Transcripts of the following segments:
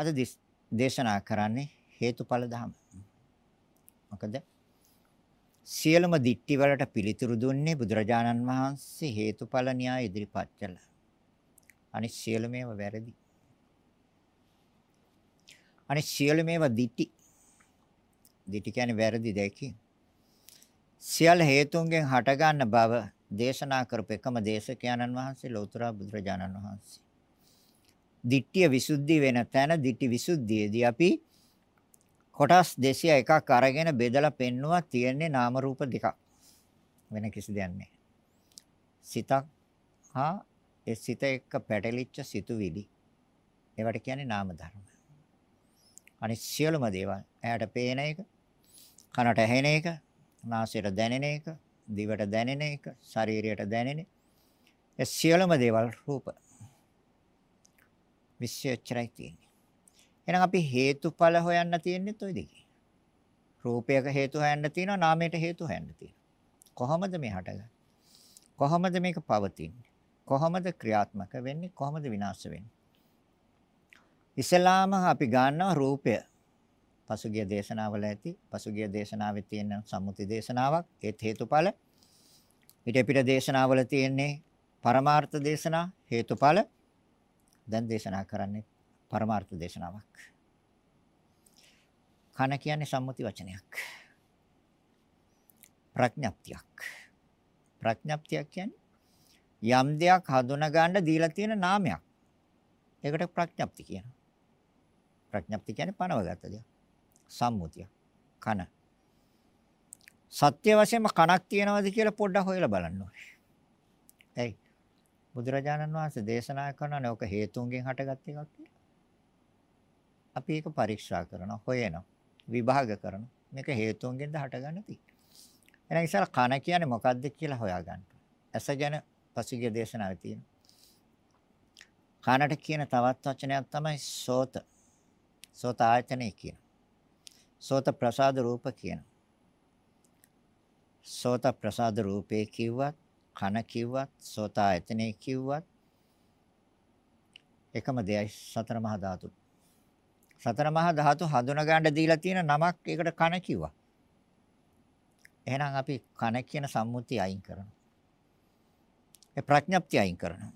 අද දේශනා කරන්නේ හේතුඵල ධම. මොකද සියලුම දික්ටි වලට පිළිතුරු දුන්නේ බුදුරජාණන් වහන්සේ හේතුඵල න්‍යාය ඉදිරිපත් කළා. අනිත් සියලුම ඒවා වැරදි. අනිත් සියලුම ඒවා දික්ටි. දික්ටි කියන්නේ වැරදි දෙකකින්. සියල්ල හේතුන්ගෙන් හටගන්න බව දේශනා කරපු එකම දේශකයන්න් වහන්සේ ලෞතර බුදුරජාණන් වහන්සේ. දිට්ඨිය විසුද්ධි වෙන තැන දිට්ඨි විසුද්ධියේදී අපි කොටස් 201ක් අරගෙන බෙදලා පෙන්නවා තියෙන්නේ නාම රූප දෙකක්. වෙන කිසි දෙයක් නැහැ. සිතක් හා ඒ සිත එක්ක පැටලිච්ච සිතුවිලි. ඒවට කියන්නේ නාම ධර්ම. අනිත් සියලුම දේවල් ඇහැට පේන එක, කනට ඇහෙන එක, නාසයට දැනෙන එක, දිවට දැනෙන එක, ශරීරයට දැනෙන ඒ සියලුම දේවල් රූප. විශ්වචරයි තියෙන්නේ. එහෙනම් අපි හේතුඵල හොයන්න තියෙන්නේ ඔය දෙකේ. රූපයක හේතු හොයන්න තියෙනවා, නාමයට හේතු හොයන්න තියෙනවා. කොහොමද මේ හටගන්නේ? කොහොමද මේක පවතින්නේ? කොහොමද ක්‍රියාත්මක වෙන්නේ? කොහොමද විනාශ වෙන්නේ? ඉස්ලාම අපි ගන්නවා රූපය. පසුගිය දේශනාවල ඇති පසුගිය දේශනාවේ තියෙන සම්මුති දේශනාවක් ඒත් හේතුඵල. ඊට පිට දේශනාවල තියෙන්නේ පරමාර්ථ දේශනා හේතුඵල. දැන් දේශනා කරන්නේ පරමාර්ථ දේශනාවක්. කන කියන්නේ සම්මුති වචනයක්. ප්‍රඥප්තියක්. ප්‍රඥප්තියක් කියන්නේ යම් දෙයක් හඳුනා ගන්න දීලා තියෙන නාමයක්. ඒකට ප්‍රඥප්ති කියනවා. ප්‍රඥප්ති කියන්නේ පනවගත්ත දෙයක්. සම්මුතිය. කන. සත්‍ය වශයෙන්ම කනක් තියනවාද කියලා පොඩ්ඩක් හොයලා බලන්න ඕනේ. ඇයි? බුදුරජාණන් වහන්සේ දේශනා කරනවානේ ඔක හේතුන්ගෙන් හටගත් එකක් කියලා. අපි ඒක පරීක්ෂා කරනවා, හොයනවා, විභාග කරනවා. මේක හේතුන්ගෙන්ද හටගන්න තියෙන්නේ. එහෙනම් ඉතින් කන කියන්නේ මොකක්ද කියලා හොයාගන්න. ඇස ගැන පසුගිය දේශනාවේ තියෙනවා. කනට කියන තවත් වචනයක් තමයි සෝත. සෝත ආයතනෙ කියන. සෝත ප්‍රසාද රූප කියන. සෝත ප්‍රසාද රූපේ කිව්වත් කන කිව්වත් සෝත ආයතනෙ කිව්වත් එකම දෙයයි සතර මහා ධාතු. සතර මහා ධාතු හඳුනා ගන්න දීලා තියෙන නමක් ඒකට කන කිව්වා. එහෙනම් අපි කන කියන සම්මුතිය අයින් කරනවා. ඒ ප්‍රඥප්තිය අයින් කරනවා.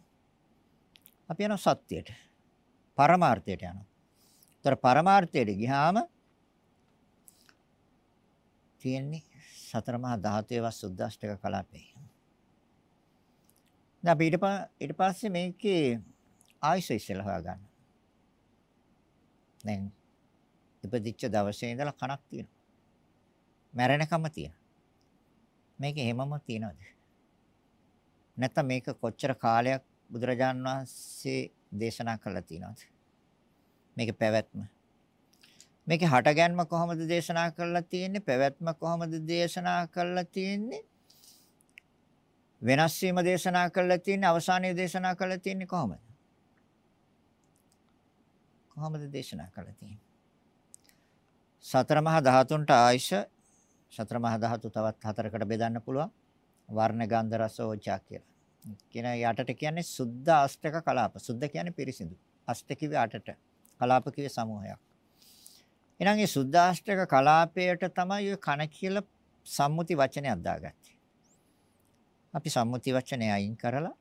අපි යනවා සත්‍යයට. පරමාර්ථයට යනවා. ඒතර පරමාර්ථයට ගියාම තියෙන්නේ සතර මහා ධාතුවේ සුද්දාෂ්ටක කලාපේ. දැන් අපි ඊට පස්සේ මේකේ ආයුෂ ඉස්සෙල්ලා හොයාගන්න. දැන් ඉපදිච්ච දවසේ ඉඳලා කණක් තියෙනවා. මැරෙනකම තියෙනවා. මේක හැමම තියනවාද? නැත්නම් මේක කොච්චර කාලයක් බුදුරජාන් වහන්සේ දේශනා කළා තියෙනවද? මේක පැවැත්ම. මේකේ හටගැන්ම කොහොමද දේශනා කරලා තියෙන්නේ? පැවැත්ම කොහොමද දේශනා කරලා තියෙන්නේ? වෙනස් වීම දේශනා කරලා තියෙන්නේ අවසානයේ දේශනා කරලා තියෙන්නේ කොහොමද? කොහොමද දේශනා කරලා තියෙන්නේ? සතර මහා ධාතුන්ට ආයශ සතර මහා ධාතු තවත් හතරකට බෙදන්න පුළුවන්. වර්ණ ගන්ධ රස ඕජා කියලා. කියන යටට කියන්නේ සුද්ධ අෂ්ටක කලාප. සුද්ධ කියන්නේ පිරිසිදු. අෂ්ට කිව්වේ අටට. කලාප කිව්වේ සමූහයක්. එහෙනම් මේ සුද්ධ අෂ්ටක කලාපයට තමයි ඔය කන කියලා සම්මුති වචනයක් දාගත්තේ. අපි සම්මුති වචනේ අයින් කරලා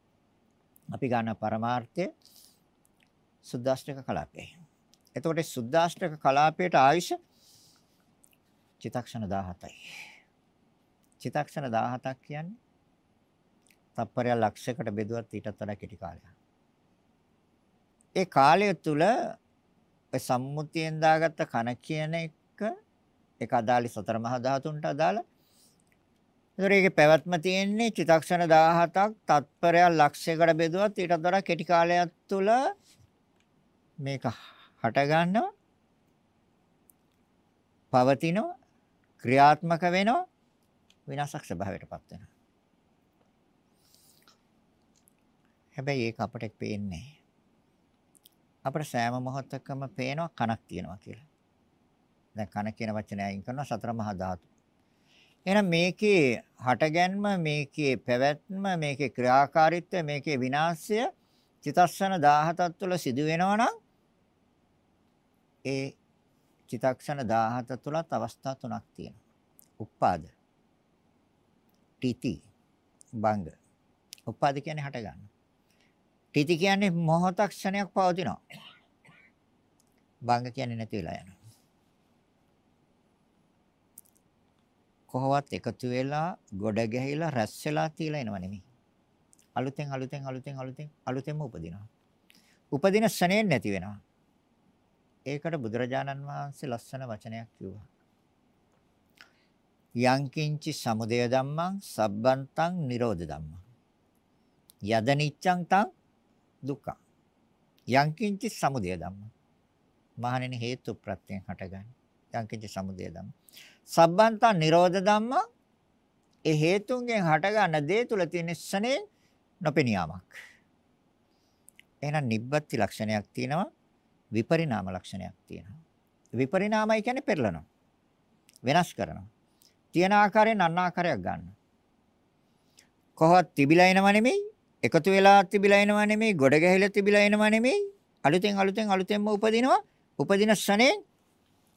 අපි ගන්න පරමාර්ථය සුද්ධාෂ්ටක කලාපය. එතකොට සුද්ධාෂ්ටක කලාපයට ආයුෂ චිතක්ෂණ 17යි. චිතක්ෂණ 17ක් කියන්නේ තප්පරයක් ලක්ෂයකට බෙදුවත් ඊටත් වඩා කෙටි කාලයක්. ඒ කාලය තුල ඔය සම්මුතියෙන් දාගත්ත කන කියන එක ඒක අදාළි සතර මහා ධාතුන්ට අදාළ. ඒතර ඒකේ පැවැත්ම තියෙන්නේ චිතක්ෂණ 17ක් තත්පරයක් ලක්ෂයකට බෙදුවත් ඊටත් වඩා කෙටි කාලයක් තුල මේක හට ගන්නවා පවතිනවා ක්‍රියාත්මක වෙනවා විනාශක ස්වභාවයටපත් වෙනවා හැබැයි ඒක අපට පේන්නේ අපට සෑම මොහොතකම පේනවා කනක් තියෙනවා කියලා. දැන් කන කියන වචනය අයින් කරනවා සතර මහා ධාතු. එහෙනම් මේකේ හටගැන්ම මේකේ පැවැත්ම මේකේ ක්‍රියාකාරීත්වය මේකේ විනාශය චිතස්සන 17ක් තුළ සිදු වෙනවා නම් ඒ චිතක්ෂණ 17 තුලත් අවස්ථා තුනක් තියෙනවා. උපාද. තීති. බංග. උපාද කියන්නේ හට ගන්න. තීති කියන්නේ මොහොතක් ක්ෂණයක් පවතිනවා. බංග කියන්නේ නැති වෙලා යනවා. කොහොවත් එකතු වෙලා ගොඩ ගැහිලා රැස් වෙලා තියලා එනව නෙමෙයි. අලුතෙන් අලුතෙන් අලුතෙන් අලුතෙන් අලුතෙන්ම උපදිනවා. උපදින ශරණයෙන් නැති වෙනවා. ඒකට බුදුරජාණන් වහන්සේ ලස්සන වචනයක් කිව්වා. යංකින්චි සමුදය ධම්මං සබ්බන්තං නිරෝධ ධම්මං. යද නිච්ඡං තං දුක්ඛං. යංකින්චි සමුදය ධම්මං. මහණෙනි හේතු ප්‍රත්‍යයෙන් හටගන්නේ. යංකින්චි සමුදය ධම්මං. සබ්බන්තං නිරෝධ ධම්මං ඒ හේතුන්ගෙන් හටගන්න දේ තුල තියෙන ශනේ නොපෙනියාමක්. එහෙනම් නිබ්බත්ති ලක්ෂණයක් තියෙනවා විපරිණාම ලක්ෂණයක් තියෙනවා. විපරිණාමයි කියන්නේ පෙරලනවා. වෙනස් කරනවා. තියෙන ආකාරයෙන් අන්න ආකාරයක් ගන්න. කොහොත් තිබිලා එනව නෙමෙයි, එකතු වෙලා තිබිලා එනව නෙමෙයි, ගොඩ ගැහිලා තිබිලා එනව නෙමෙයි. අලුතෙන් අලුතෙන් අලුතෙන්ම උපදිනවා. උපදින ශනේ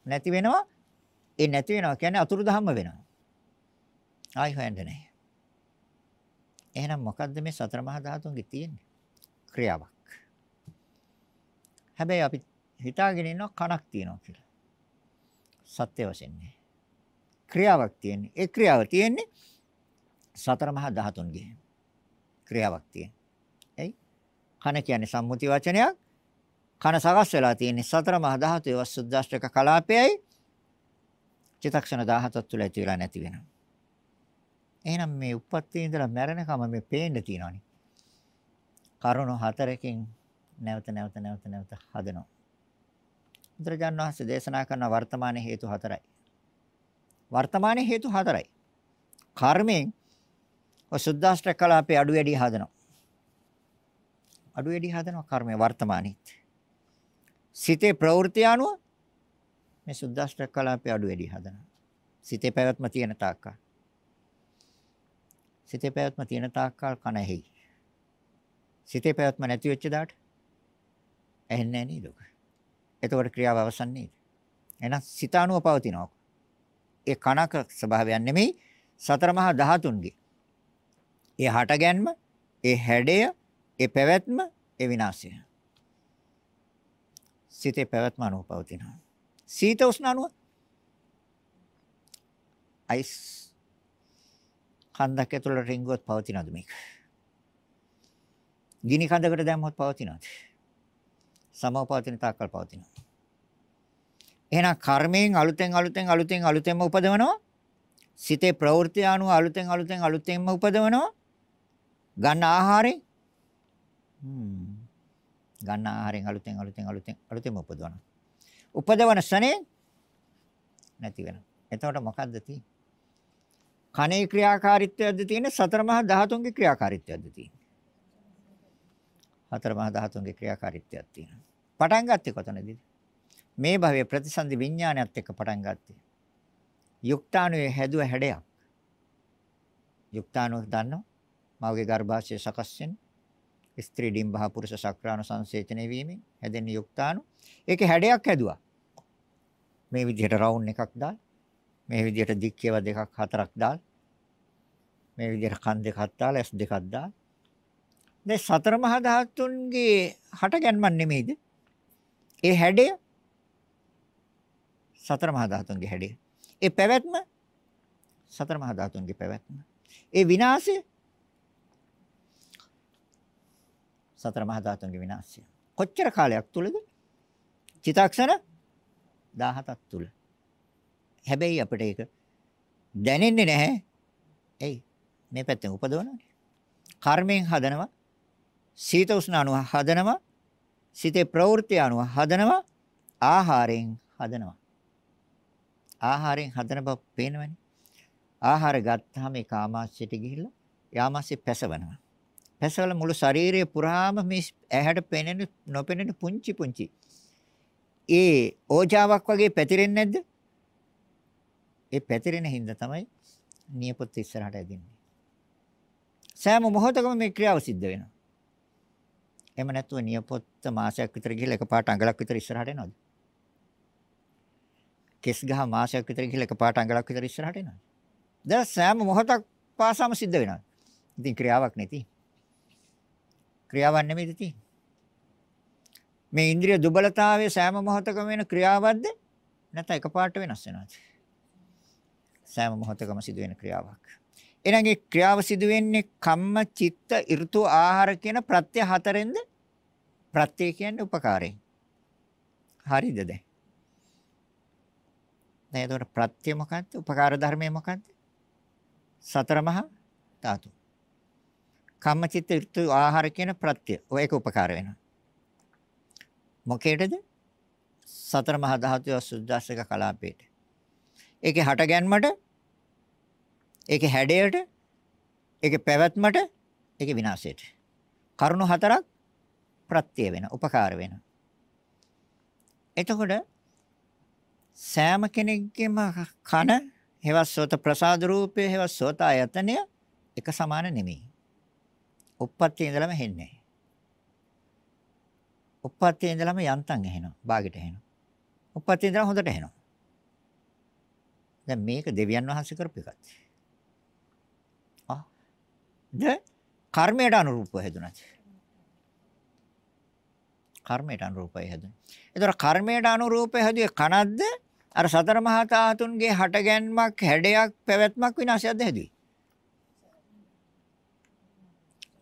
නැති වෙනවා. ඒ නැති වෙනවා කියන්නේ අතුරුදහම්ම වෙනවා. ආයි හොයන්න නැහැ. එහෙනම් මොකද්ද මේ සතර මහා ධාතුන්ගේ තියෙන්නේ? ක්‍රියාවක්. හැබැයි අපි හිතාගෙන ඉන්නවා කණක් තියෙනවා කියලා. සත්‍ය වශයෙන් නෑ. ක්‍රියාවක් තියෙන්නේ. ඒ ක්‍රියාව තියෙන්නේ සතර මහා ධාතුන්ගේ ක්‍රියාවක් තියෙන. එයි කන කියන්නේ සම්මුති වචනයක්. කන සකස් වෙලා තියෙන්නේ සතර මහා ධාතුවේ වසුද්දාෂ්ටක කලාපයයි චිතක්ෂණ 17ක් තුල ඇති වෙලා නැති වෙනවා. එහෙනම් මේ උප්පත්තියේ ඉඳලා මැරෙනකම මේ පේන්න තියෙනවනේ. කරුණු හතරකින් නැවත නැවත නැවත නැවත හදනවා. බුදුරජාණන් වහන්සේ දේශනා කරන වර්තමාන හේතු හතරයි. වර්තමාන හේතු හතරයි. කර්මයෙන් ඔසුද්දාෂ්ට කලාපේ අඩු වැඩි හදනවා. අඩු වැඩි හදනවා කර්මය වර්තමානයේ. සිතේ ප්‍රවෘත්ති අනුව මේ සුද්දාෂ්ට කලාපේ අඩු වැඩි හදනවා. සිතේ පැවැත්ම තියෙන තාක්කල්. සිතේ පැවැත්ම තියෙන තාක්කල් කන ඇහි. සිතේ පැවැත්ම නැති වෙච්ච දාට ඇහෙන්නේ නැහැ නේද? එතකොට ක්‍රියාව අවසන් නේද? එහෙනම් සිතානුව පවතිනවා. ඒ කණක ස්වභාවයක් නෙමෙයි සතර මහා ධාතුන්ගේ. ඒ හටගැන්ම, ඒ හැඩය, ඒ පැවැත්ම, ඒ විනාශය. සිතේ පැවැත්ම අනුව පවතිනවා. සීත උෂ්ණ අනුව අයිස් කන්දක් ඇතුළට රිංගුවත් පවතිනවද මේක? ගිනි කඳකට දැම්මොත් පවතිනවද? සමෝපවතින තාක්කල් පවතිනවා. එහෙනම් කර්මයෙන් අලුතෙන් අලුතෙන් අලුතෙන් අලුතෙන්ම උපදවනවා. සිතේ ප්‍රවෘත්ති අනුව අලුතෙන් අලුතෙන් අලුතෙන්ම උපදවනවා. ගන්න ආහාරයෙන් ගන්න ආහාරයෙන් අලුතෙන් අලුතෙන් අලුතෙන් අලුතෙන්ම උපදවනවා. උපදවන ශනේ නැති වෙනවා. එතකොට මොකද්ද තියෙන්නේ? කනේ ක්‍රියාකාරීත්වයක්ද තියෙන්නේ සතර මහා ධාතුන්ගේ ක්‍රියාකාරීත්වයක්ද තියෙන්නේ? හතර මහා ධාතුන්ගේ ක්‍රියාකාරීත්වයක් තියෙනවා. පටන් ගත්තේ කොතනදීද? මේ භවයේ ප්‍රතිසන්දි විඥානයත් එක්ක පටන් ගත්තේ. යුක්තාණුවේ හැදුව හැඩයක්. යුක්තාණුව දන්නව? මවගේ ගර්භාෂය සකස් වෙන ස්ත්‍රී ඩිම්බහ පුරුෂ ශක්‍රාණු සංසේචනය වීමෙන් හැදෙන යුක්තාණු. ඒකේ හැඩයක් හැදුවා. මේ විදිහට රවුන්ඩ් එකක් දාලා මේ විදිහට දික්කේව දෙකක් හතරක් දාලා මේ විදිහට කන් දෙකක් දාලා ඇස් දෙකක් දාලා දැන් සතර මහා ධාතුන්ගේ හටගන්මක් නෙමෙයිද? ඒ හැඩය සතර මහා ධාතුන්ගේ හැඩය. ඒ පැවැත්ම සතර මහා ධාතුන්ගේ පැවැත්ම. ඒ විනාශය සතර මහා ධාතුන්ගේ විනාශය. කොච්චර කාලයක් තුලද? චිතක්ෂණ 17ක් තුල. හැබැයි අපිට ඒක දැනෙන්නේ නැහැ. එයි මේ පැත්තෙන් උපදවනවානේ. කර්මයෙන් හදනවා සීත උෂ්ණ අණු හදනවා සිතේ ප්‍රවෘත්ති අණු හදනවා ආහාරයෙන් හදනවා ආහාරයෙන් හදන බව පේනවනේ ආහාර ගත්තාම ඒ කාමාශයට ගිහිල්ලා යාමාශය පැසවනවා පැසවල මුළු ශරීරය පුරාම මේ ඇහැට පෙනෙන නොපෙනෙන පුංචි පුංචි ඒ ඕජාවක් වගේ පැතිරෙන්නේ නැද්ද ඒ පැතිරෙන හින්දා තමයි නියපොත්ත ඉස්සරහට ඇදින්නේ සෑම මොහොතකම මේ ක්‍රියාව සිද්ධ වෙනවා එහෙම නැතුව නියපොත්ත මාසයක් විතර ගිහලා එකපාරට අඟලක් විතර ඉස්සරහට එනවද? කෙස් ගහ මාසයක් විතර ගිහලා එකපාරට අඟලක් විතර ඉස්සරහට එනවා. දැන් සෑම මොහොතක් පාසාම සිද්ධ වෙනවා. ඉතින් ක්‍රියාවක් නැති. ක්‍රියාවක් නෙමෙයිද තියෙන්නේ. මේ ඉන්ද්‍රිය දුබලතාවයේ සෑම මොහොතකම වෙන ක්‍රියාවක්ද නැත්නම් එකපාරට වෙනස් වෙනවද? සෑම මොහොතකම සිදුවෙන ක්‍රියාවක්. එහෙනම් ඒ ක්‍රියාව සිදු වෙන්නේ කම්ම, චිත්ත, ඍතු, ආහාර කියන ප්‍රත්‍ය හතරෙන්ද? ප්‍රත්‍ය කියන්නේ උපකාරයෙන්. හරිද දැන්? දැන් එතකොට ප්‍රත්‍ය මොකක්ද? උපකාර ධර්මය මොකක්ද? සතර මහා ධාතු. කම්ම, චිත්ත, ඍතු, ආහාර කියන ප්‍රත්‍ය. ඔය එක උපකාර වෙනවා. මොකේටද? සතර මහා ධාතුවේ සුද්දාස්සක කලාපේට. ඒකේ හට ගැන්මට ඒකේ හැඩයට ඒකේ පැවැත්මට ඒකේ විනාශයට. කරුණු හතරක් ප්‍රත්‍ය වෙන, උපකාර වෙන. එතකොට සෑම කෙනෙක්ගේම කන හේවත් සෝත ප්‍රසාද රූපය හේවත් සෝත ආයතනය එක සමාන නෙමෙයි. උප්පත්තිය ඉඳලම හෙන්නේ. උප්පත්තියේ ඉඳලම යන්තම් ඇහෙනවා. ਬਾගෙට ඇහෙනවා. උප්පත්තියේ ඉඳලා හොඳට ඇහෙනවා. දැන් මේක දෙවියන් වහන්සේ කරපු එකක්. ආ. ද කර්මයට අනුරූපව හැදුණා. කර්මයට අනුරූපව හැදුණා. ඒතර කර්මයට අනුරූපව හැදුවේ කනද්ද අර සතර මහා ධාතුන්ගේ හටගැන්මක් හැඩයක් පැවැත්මක් විනාශයක්ද හැදුවේ.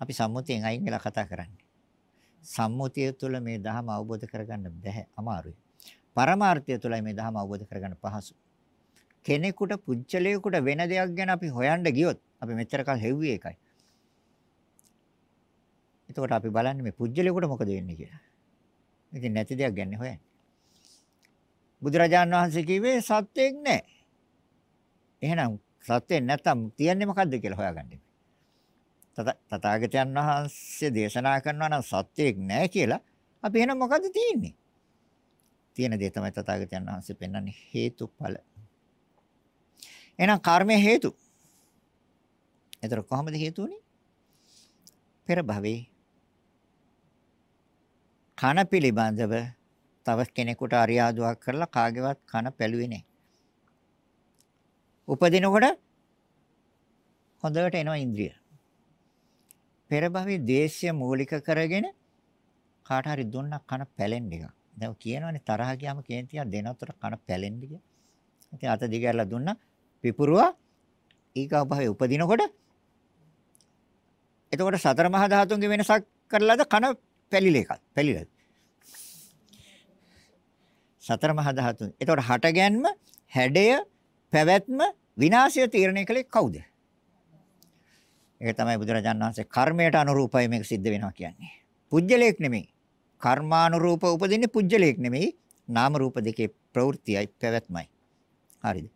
අපි සම්මුතියෙන් අයින් වෙලා කතා කරන්නේ. සම්මුතිය තුළ මේ ධහම අවබෝධ කරගන්න බැහැ අමාරුයි. පරමාර්ථය තුළයි මේ ධහම අවබෝධ කරගන්න පහසු. කෙනෙකුට පුජ්‍යලයකට වෙන දෙයක් ගැන අපි හොයන්න ගියොත් අපි මෙච්චර කල් හෙව්වේ එකයි. එතකොට අපි බලන්නේ මේ පුජ්‍යලයකට මොකද වෙන්නේ කියලා. ඉතින් නැති දෙයක් ගැන හොයන්නේ. බුදුරජාන් වහන්සේ කිව්වේ සත්‍යයක් නැහැ. එහෙනම් සත්‍යයක් නැත්තම් තියන්නේ මොකද්ද කියලා හොයාගන්න. තථාගතයන් වහන්සේ දේශනා කරනවා නම් සත්‍යයක් නැහැ කියලා අපි එහෙනම් මොකද්ද තියෙන්නේ? තියෙන දේ තමයි තථාගතයන් වහන්සේ පෙන්වන්නේ හේතුඵල. එහෙනම් කර්මය හේතු. ඒතර කොහොමද හේතු උනේ? පෙර භවයේ කන පිළිබඳව තව කෙනෙකුට අරියාදුවක් කරලා කාගේවත් කන පැලුවේ නැහැ. උපදිනකොට හොඳට එනවා ඉන්ද්‍රිය. පෙර භවයේ ද්වේෂය මූලික කරගෙන කාට හරි දුන්නක් කන පැලෙන්න එක. දැන් කියනවනේ තරහ ගියාම කේන්තිය දෙනතර කන පැලෙන්න කියලා. ඉතින් අත දිගහැරලා දුන්නා පිපුරුවා ඊගා භවයේ උපදිනකොට එතකොට සතර මහා ධාතුන්ගේ වෙනසක් කරලාද කන පැලිල එකක්. පැලිල. සතර මහා ධාතුන්. එතකොට හටගැන්ම, හැඩය, පැවැත්ම, විනාශය තීරණය කළේ කවුද? ඒක තමයි බුදුරජාණන් වහන්සේ කර්මයට අනුරූපයි මේක සිද්ධ වෙනවා කියන්නේ. පුජ්‍යලයක් නෙමෙයි. කර්මානුරූප උපදින්නේ පුජ්‍යලයක් නෙමෙයි. නාම රූප දෙකේ ප්‍රවෘත්තියයි පැවැත්මයි. හරිද?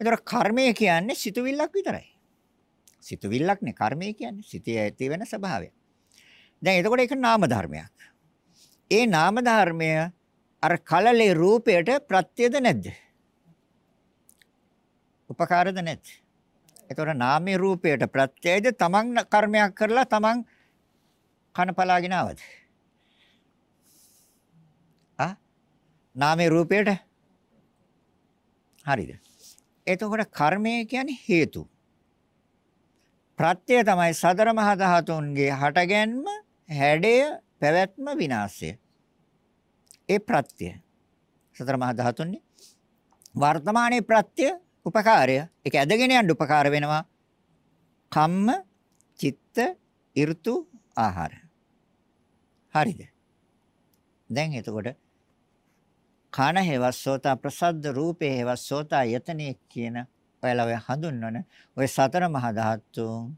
ඒතර කර්මය කියන්නේ සිතුවිල්ලක් විතරයි. සිතුවිල්ලක් නේ කර්මය කියන්නේ. සිතේ ඇති වෙන ස්වභාවය. දැන් එතකොට ඒක නාම ධර්මයක්. ඒ නාම ධර්මය අර කලලේ රූපයට ප්‍රත්‍යද නැද්ද? උපකාරද නැද්ද? එතකොට නාමයේ රූපයට ප්‍රත්‍යයද තමන් කර්මයක් කරලා තමන් කන පලාගෙන ආවද? ආ නාමයේ රූපයට හරිද? එතකොට කර්මය කියන්නේ හේතු. ප්‍රත්‍යය තමයි සතර මහා ධාතුන්ගේ හටගැන්ම, හැඩය, පැවැත්ම, විනාශය. ඒ ප්‍රත්‍යය. සතර මහා ධාතුන්ගේ වර්තමානයේ ප්‍රත්‍යය උපකාරය ඒක ඇදගෙන යන්න උපකාර වෙනවා කම්ම චිත්ත ඍතු ආහාර හරිද දැන් එතකොට කන හේවස්සෝත ප්‍රසද්ද රූපේ හේවස්සෝත යතනේ කියන ඔයාලා ඔය හඳුන්වන ඔය සතර මහා ධාතුන්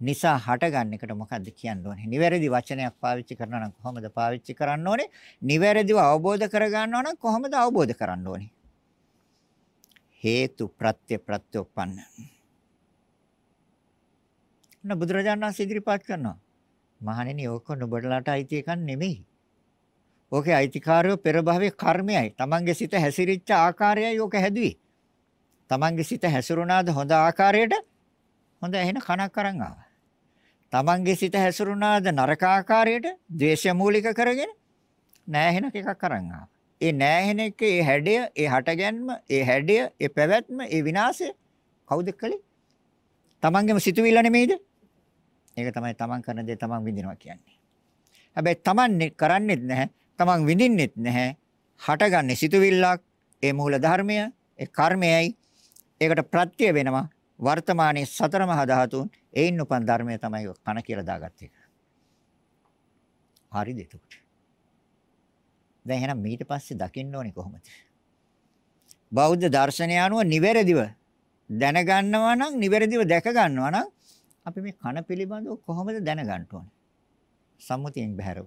නිසා හටගන්න එකට මොකද්ද කියන්න ඕනේ? නිවැරදි වචනයක් පාවිච්චි කරනවා නම් කොහොමද පාවිච්චි කරන්න ඕනේ? නිවැරදිව අවබෝධ කරගන්නවා නම් කොහොමද අවබෝධ කරන්න ඕනේ? හේතු ප්‍රත්‍ය ප්‍රත්‍යෝපන්න. න බුදුරජාණන් වහන්සේ ඉදිරිපත් කරනවා. මහණෙනි ඕක නුඹලාට අයිති එකක් නෙමෙයි. ඕකේ අයිතිකාරයෝ පෙර භවයේ කර්මයයි. Tamange සිත හැසිරිච්ච ආකාරයයි ඕක හැදුවේ. Tamange සිත හැසිරුණාද හොඳ ආකාරයට හොඳ එහෙන කණක් අරන් ආවා. Tamange සිත හැසිරුණාද නරක ආකාරයට ද්වේෂ මූලික කරගෙන නෑ එහෙන එකක් අරන් ආවා. ඒ නෑහෙන එක, ඒ හැඩය, ඒ හටගැන්ම, ඒ හැඩය, ඒ පැවැත්ම, ඒ විනාශය කවුද කළේ? තමන්ගේම සිතුවිල්ල නෙමෙයිද? ඒක තමයි තමන් කරන දේ තමන් විඳිනවා කියන්නේ. හැබැයි තමන් කරන්නේත් නැහැ, තමන් විඳින්නෙත් නැහැ. හටගන්නේ සිතුවිල්ලක්, ඒ මූල ධර්මය, ඒ කර්මයයි. ඒකට ප්‍රත්‍ය වෙනවා වර්තමානයේ සතර මහා ධාතුන් ඒයින් උපන් ධර්මය තමයි කන කියලා දාගත්තේ. හරිද එතකොට? දැන් එහෙනම් ඊට පස්සේ දකින්න ඕනේ කොහොමද? බෞද්ධ දර්ශනය අනුව නිවැරදිව දැනගන්නවා නම් නිවැරදිව දැක ගන්නවා නම් අපි මේ කන පිළිබඳව කොහොමද දැනගන්න ඕනේ? සම්මුතියෙන් බහැරව.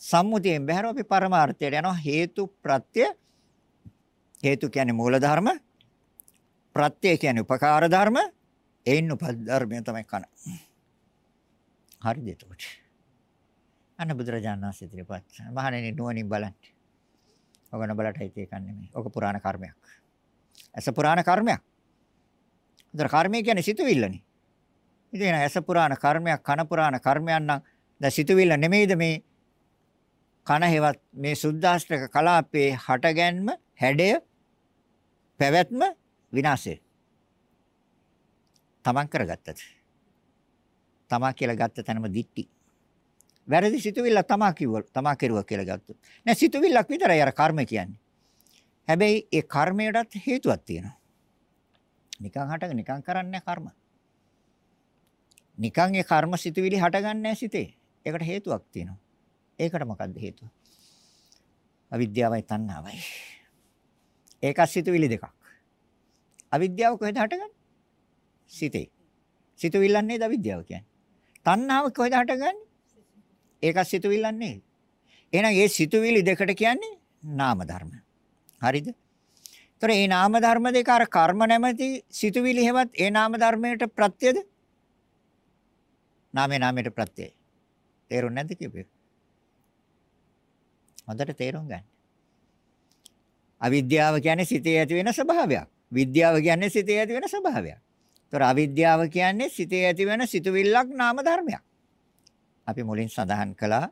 සම්මුතියෙන් බහැරව අපි පරමාර්ථයට යනවා හේතු ප්‍රත්‍ය හේතු කියන්නේ මූල ධර්ම ප්‍රත්‍ය කියන්නේ උපකාර ධර්ම ඒයින් උපධර්මය තමයි කන. හරිද එතකොට? අන්න බුදුරජාණන් වහන්සේ ඉදිරිපත්. මහණෙනි නුවණින් බලන්න. ඔක නබලට හිතේ කන්නේ මේ. ඔක පුරාණ කර්මයක්. ඇස පුරාණ කර්මයක්. උදර කර්මය කියන්නේ සිතුවිල්ලනේ. ඉතින් ඇස පුරාණ කර්මයක් කන පුරාණ කර්මයක් නම් දැන් සිතුවිල්ල නෙමෙයිද මේ කන හේවත් මේ සුද්දාස්ත්‍රක කලාපේ හටගැන්ම හැඩය පැවැත්ම විනාශය තමන් කරගත්තද තමා කියලා ගත්ත තැනම දික්ටි වැරදි සිතුවිල්ල තමා කිව්ව තමා කෙරුවා කියලා ගත්තොත්. නෑ සිතුවිල්ලක් විතරයි අර කර්ම කියන්නේ. හැබැයි ඒ කර්මයටත් හේතුවක් තියෙනවා. නිකන් හටගෙන නිකන් කරන්නේ කර්ම. නිකන් ඒ කර්ම සිතුවිලි හටගන්නේ සිතේ. ඒකට හේතුවක් තියෙනවා. ඒකට මොකද්ද හේතුව? අවිද්‍යාවයි තණ්හාවයි. ඒක සිතුවිලි දෙකක්. අවිද්‍යාව කොහෙද හටගන්නේ? සිතේ. සිතුවිල්ලක් නේද අවිද්‍යාව කියන්නේ. තණ්හාව කොහෙද හටගන්නේ? ඒක සිතුවිල්ලක් නේද? එහෙනම් මේ සිතුවිලි දෙකට කියන්නේ නාම ධර්ම. හරිද? ඒතර මේ නාම ධර්ම දෙක අර කර්ම නැමැති සිතුවිලි හැවත් ඒ නාම ධර්මයට ප්‍රත්‍යද? නාමේ නාමයට ප්‍රත්‍යය. තේරුම් නැද්ද කියපේ? හොඳට තේරුම් ගන්න. අවිද්‍යාව කියන්නේ සිතේ ඇති වෙන ස්වභාවයක්. විද්‍යාව කියන්නේ සිතේ ඇති වෙන ස්වභාවයක්. ඒතර අවිද්‍යාව කියන්නේ සිතේ ඇති වෙන සිතුවිල්ලක් නාම ධර්මයක්. අපි මුලින් සඳහන් කළා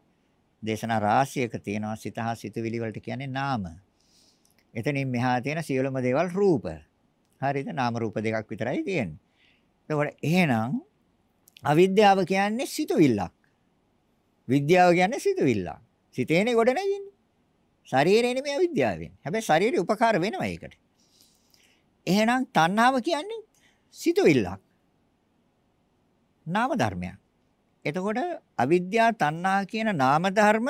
දේශනා රාශියක තියෙනවා සිත හා සිතුවිලි වලට කියන්නේ නාම. එතනින් මෙහා තියෙන සියලුම දේවල් රූප. හරිද? නාම රූප දෙකක් විතරයි තියෙන්නේ. එතකොට එහෙනම් අවිද්‍යාව කියන්නේ සිතුවිල්ලක්. විද්‍යාව කියන්නේ සිතුවිල්ලක්. සිතේනේ ගොඩ නැගින්නේ. ශරීරේ නෙමෙයි අවිද්‍යාවෙන්. හැබැයි ශරීරේ උපකාර වෙනවා ඒකට. එහෙනම් තණ්හාව කියන්නේ සිතුවිල්ලක්. නාම ධර්මයක්. එතකොට අවිද්‍යාව තණ්හා කියන නාම ධර්ම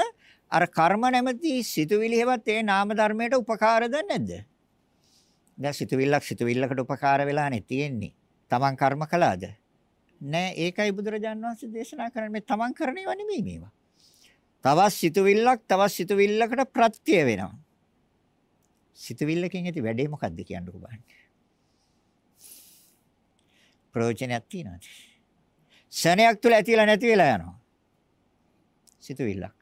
අර කර්ම නැමැති සිතුවිලි හැවත් ඒ නාම ධර්මයට උපකාරද නැද්ද? දැන් සිතුවිල්ලක් සිතුවිල්ලකට උපකාර වෙලානේ තියෙන්නේ. තමන් කර්ම කළාද? නෑ ඒකයි බුදුරජාන් වහන්සේ දේශනා කරන්නේ මේ තමන් කරන ඒවා නෙමෙයි මේවා. තවත් සිතුවිල්ලක් තවත් සිතුවිල්ලකට ප්‍රත්‍ය වෙනවා. සිතුවිල්ලකින් ඇති වැඩේ මොකද්ද කියන්නකෝ බලන්න. ප්‍රයෝජනයක් තියෙනවද? ශරණයක් තුල ඇතිලා නැති වෙලා යනවා. සිතුවිල්ලක්.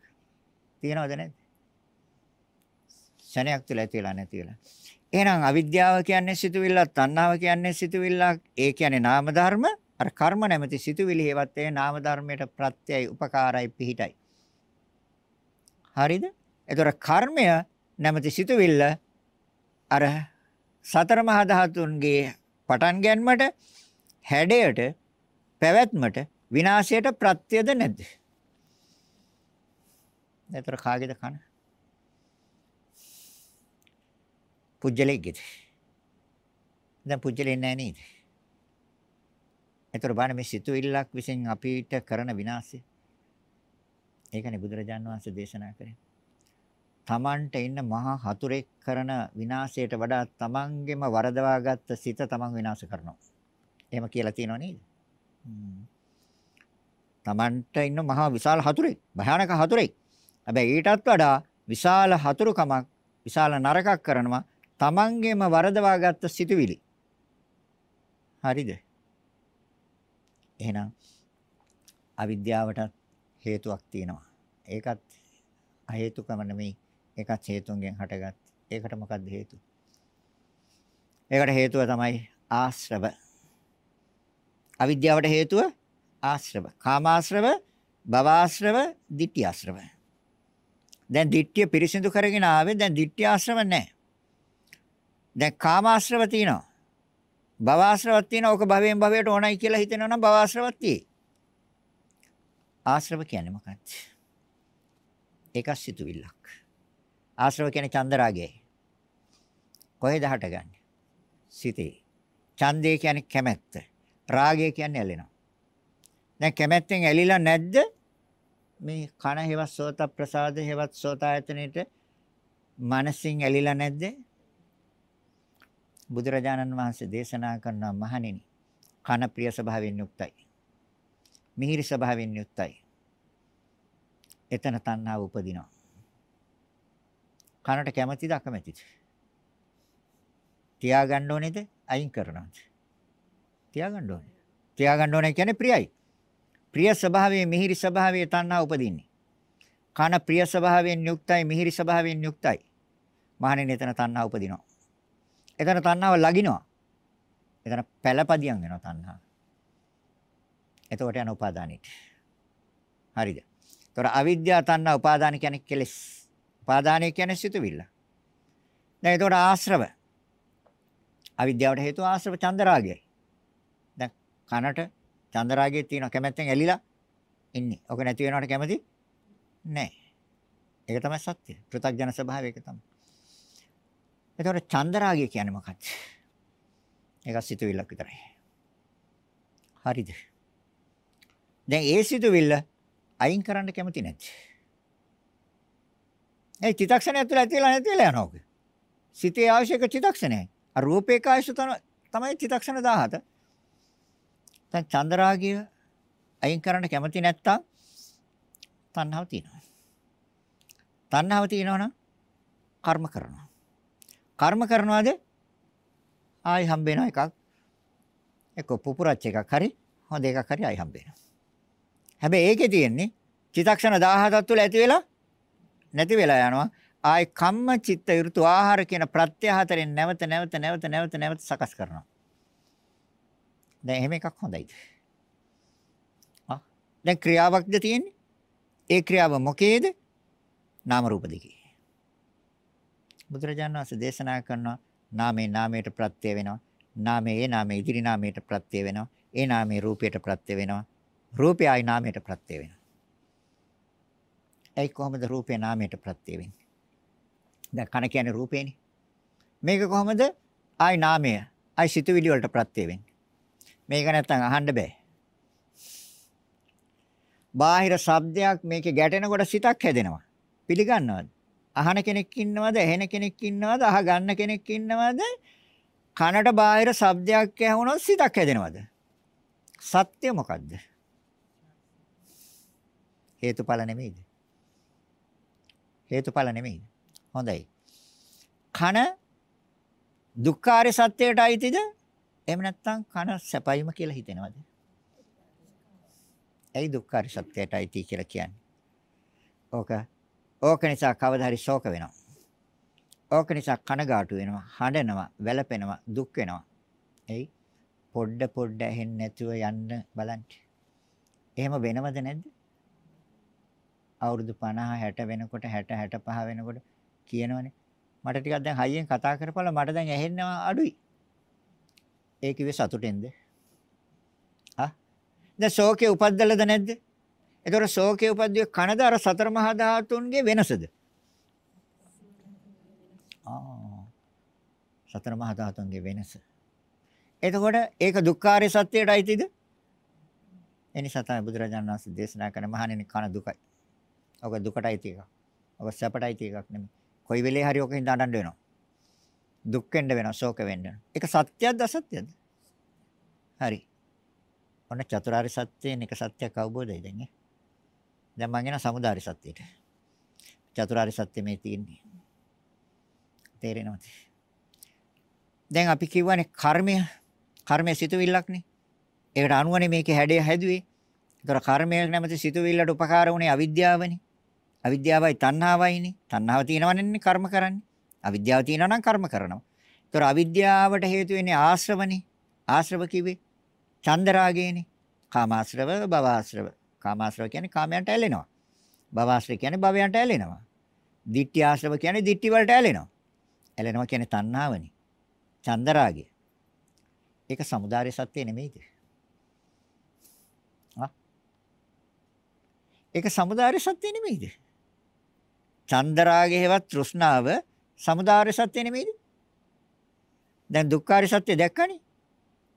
තියෙනවද නැද්ද? ශරණයක් තුල ඇතිලා නැති වෙලා. එහෙනම් අවිද්‍යාව කියන්නේ සිතුවිල්ලක්, තණ්හාව කියන්නේ සිතුවිල්ලක්, ඒ කියන්නේ නාම ධර්ම. අර කර්ම නැමැති සිතුවිලි හේවත් ඒ නාම ධර්මයට ප්‍රත්‍යයි, උපකාරයි, පිහිටයි. හරිද? එතකොට කර්මය නැමැති සිතුවිල්ල අර සතර මහා ධාතුන්ගේ පටන් ගැනීමට හැඩයට පැවැත්මට විනාශයට ප්‍රත්‍යද නැද්ද? ඒතර කාගේද කන? පුජ්‍යලෙක්ගේද? දැන් පුජ්‍යලෙ නැහැ නේද? ඒතර බාන මේ සිතුවිල්ලක් විසින් අපිට කරන විනාශය. ඒකනේ බුදුරජාන් වහන්සේ දේශනා කරේ. තමන්ට ඉන්න මහා හතුරෙක් කරන විනාශයට වඩා තමන්ගෙම වරදවාගත්ත සිත තමන් විනාශ කරනවා. එහෙම කියලා තියෙනව නේද? තමන්ට ඉන්න මහා විශාල හතුරෙක්, භයානක හතුරෙක්. හැබැයි ඊටත් වඩා විශාල හතුරුකමක්, විශාල නරකක් කරනවා තමන්ගේම වරදවා ගත්ත සිතුවිලි. හරිද? එහෙනම් අවිද්‍යාවට හේතුවක් තියෙනවා. ඒකත් අහේතුකම නෙමෙයි. ඒකත් හේතුන්ගෙන් හටගත්. ඒකට මොකක්ද හේතුව? ඒකට හේතුව තමයි ආශ්‍රව. අවිද්‍යාවට හේතුව ආශ්‍රව. කාමාශ්‍රව, භවආශ්‍රව, ditthිආශ්‍රව. දැන් දිට්ඨිය පිරිසිදු කරගෙන ආවේ දැන් දිට්ඨිය ආශ්‍රව නැහැ. දැන් කාමාශ්‍රව තියෙනවා. භවආශ්‍රවක් තියෙනවා. ඕක භවයෙන් භවයට ඕනයි කියලා හිතෙනවා නම් භවආශ්‍රවක් තියෙයි. ආශ්‍රව කියන්නේ මොකක්ද? ඒක සිතුවිල්ලක්. ආශ්‍රව කියන්නේ චන්දරාගයයි. කොහෙද හටගන්නේ? සිතේ. ඡන්දේ කියන්නේ කැමැත්ත. රාගය කියන්නේ ඇලෙනවා. දැන් කැමැත්තෙන් ඇලිලා නැද්ද? මේ කන හේවත් සෝත ප්‍රසාද හේවත් සෝත ආයතනෙට මනසින් ඇලිලා නැද්ද? බුදුරජාණන් වහන්සේ දේශනා කරන මහණෙනි කන ප්‍රිය ස්වභාවයෙන් යුක්තයි. මිහිරි ස්වභාවයෙන් යුක්තයි. එතන තණ්හාව උපදිනවා. කනට කැමැතිද අකමැතිද? තියාගන්න ඕනේද? අයින් කරනවද? තියාගන්න ඕනේ. තියාගන්න ඕනේ කියන්නේ ප්‍රියයි. ප්‍රිය ස්වභාවයේ මිහිරි ස්වභාවයේ තණ්හා උපදින්නේ. කන ප්‍රිය ස්වභාවයෙන් යුක්තයි මිහිරි ස්වභාවයෙන් යුක්තයි. මහණෙනි එතන තණ්හා උපදිනවා. එතන තණ්හාව ලගිනවා. එතන පළපදියම් වෙනවා තණ්හාව. එතකොට යන උපාදානෙට. හරිද? ඒතර අවිද්‍යාව තණ්හා උපාදාන කියන්නේ කෙලෙස්. උපාදානය කියන්නේ සිතුවිල්ල. දැන් ඒතකොට ආශ්‍රව. අවිද්‍යාවට හේතුව ආශ්‍රව චන්දරාගයයි. දැන් කනට චන්දරාගයේ තියෙන කැමැත්තෙන් ඇලිලා ඉන්නේ. ඔක නැති වෙනවට කැමති නැහැ. ඒක තමයි සත්‍ය. පෘථග්ජන ස්වභාවය ඒක තමයි. එතකොට චන්දරාගය කියන්නේ මොකක්ද? ඒක සිතුවිල්ලක් විතරයි. හරිද? දැන් ඒ සිතුවිල්ල අයින් කරන්න කැමති නැති. ඒ චිත්තක්ෂණය ඇතුළේ ඇතිලා නැතිලා යනවා. සිතේ අවශ්‍යක චිත්තක්ෂණයයි. අර රූපේක ආයශ තමයි චිත්තක්ෂණ 17. දැන් චන්දරාගය අයින් කරන්න කැමති නැත්තම් තණ්හාව තියෙනවා. තණ්හාව තියෙනවනම් කර්ම කරනවා. කර්ම කරනවාද ආයි හම්බ වෙන එකක් එක්ක පුපුරච්ච එකක් හරි හොඳ එකක් හරි ආයි හම්බ වෙනවා. හැබැයි ඒකේ තියෙන්නේ චිතක්ෂණ 17ක් තුළ ඇති වෙලා නැති වෙලා යනවා. ආයි කම්ම චිත්ත ඍතු ආහාර කියන ප්‍රත්‍ය හතරෙන් නැවත නැවත නැවත නැවත නැවත සකස් කරනවා. දැන් එහෙම එකක් හොඳයිද? ආ දැන් ක්‍රියාවක්ද තියෙන්නේ? ඒ ක්‍රියාව මොකේද? නාම රූප දෙකේ. බුදුරජාණන් වහන්සේ දේශනා කරනවා නාමේ නාමයට ප්‍රත්‍ය වෙනවා. නාමේ ඒ නාමේ ඉදිරි නාමයට ප්‍රත්‍ය වෙනවා. ඒ නාමේ රූපයට ප්‍රත්‍ය වෙනවා. රූපය ආයි නාමයට ප්‍රත්‍ය වෙනවා. ඒ කොහොමද රූපේ නාමයට ප්‍රත්‍ය වෙන්නේ? දැන් කන කියන්නේ රූපේනේ. මේක කොහොමද ආයි නාමය ආයි සිතුවිලි වලට ප්‍රත්‍ය වෙන්නේ? මේක නැත්තම් අහන්න බෑ. බාහිර ශබ්දයක් මේකේ ගැටෙනකොට සිතක් හැදෙනවා. පිළිගන්නවද? අහන කෙනෙක් ඉන්නවද? ඇහෙන කෙනෙක් ඉන්නවද? අහ ගන්න කෙනෙක් ඉන්නවද? කනට බාහිර ශබ්දයක් ඇහුනොත් සිතක් හැදෙනවද? සත්‍ය මොකද්ද? හේතුඵල නෙමෙයිද? හේතුඵල නෙමෙයිද? හොඳයි. කන දුක්ඛාරය සත්‍යයට අයිතිද? එහෙම නැත්නම් කන සැපයිම කියලා හිතෙනවද? ඇයි දුක්ඛාරය සත්‍යයට අයිති කියලා කියන්නේ? ඕක ඕක නිසා කවදා හරි ශෝක වෙනවා. ඕක නිසා කනගාටු වෙනවා, හඬනවා, වැළපෙනවා, දුක් වෙනවා. එයි පොඩ පොඩ ඇහෙන්නේ නැතුව යන්න බලන්න. එහෙම වෙනවද නැද්ද? අවුරුදු 50 60 වෙනකොට 60 65 වෙනකොට කියනවනේ මට ටිකක් දැන් හයියෙන් කතා කරපළ මට දැන් ඇහෙන්නවා අඩුයි. ඒ කිව්වේ සතුටෙන්ද? ආ දැන් ශෝකේ උපද්දලද නැද්ද? ඒතකොට ශෝකේ උපද්දිය කනද අර සතර මහා ධාතුන්ගේ වෙනසද? ආ සතර මහා ධාතුන්ගේ වෙනස. එතකොට ඒක දුක්ඛාරය සත්‍යයට අයිතිද? එනිසා තමයි බුදුරජාණන් වහන්සේ දේශනා කරන මහණෙනි කන දුකයි. ඔක දුකටයි අයිති එකක්. ඔක සැපටයි අයිති එකක් නෙමෙයි. කොයි වෙලේ හරි ඔකින් දඬන්න වෙනවා. දුක් වෙන්න වෙනවා, ශෝක වෙන්න වෙනවා. ඒක සත්‍යයක්ද අසත්‍යයක්ද? හරි. ඔන්න චතුරාර්ය සත්‍යයෙන් එක සත්‍යයක් අවබෝධයි දැන් ඈ. දැන් මම යන සමුදාය සත්‍යයට. චතුරාර්ය සත්‍ය මේ තියෙන්නේ. තේරෙනවද? දැන් අපි කියවනේ කර්මය. කර්මය සිතුවිල්ලක්නේ. ඒකට අනුවනේ මේකේ හැඩය හැදුවේ. ඒතර කර්මය නැමැති සිතුවිල්ලට උපකාර වුණේ අවිද්‍යාවනේ. අවිද්‍යාවයි තණ්හාවයිනේ. තණ්හාව තියෙනවනේ කර්ම කරන්නේ. අවිද්‍යාව තියෙනවා නම් කර්ම කරනවා. ඒතර අවිද්‍යාවට හේතු වෙන්නේ ආශ්‍රවනේ. ආශ්‍රව කිව්වේ චන්දරාගයනේ. කාමාශ්‍රව, භවආශ්‍රව. කාමාශ්‍රව කියන්නේ කාමයන්ට ඇලෙනවා. භවආශ්‍රව කියන්නේ භවයන්ට ඇලෙනවා. දිට්ඨි ආශ්‍රව කියන්නේ දිට්ඨි වලට ඇලෙනවා. ඇලෙනවා කියන්නේ තණ්හාවනේ. චන්දරාගය. ඒක samudāri සත්‍ය නෙමෙයිද? ආ? ඒක samudāri සත්‍ය නෙමෙයිද? චන්දරාගය හේවත් තෘෂ්ණාව samudāri සත්‍ය නෙමෙයිද? දැන් දුක්ඛාරි සත්‍ය දැක්කනේ.